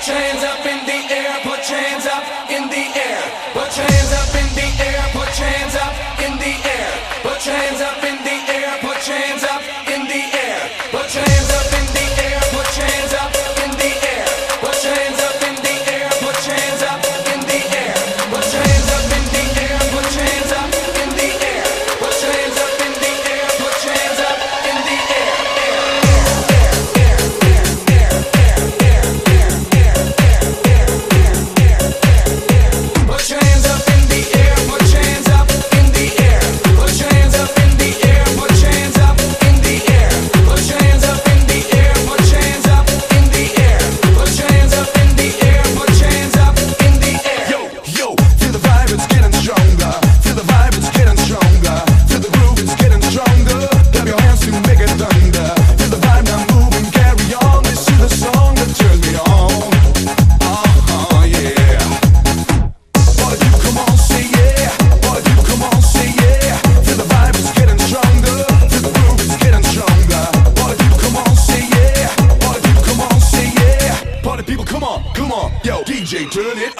Change. DJ, turn it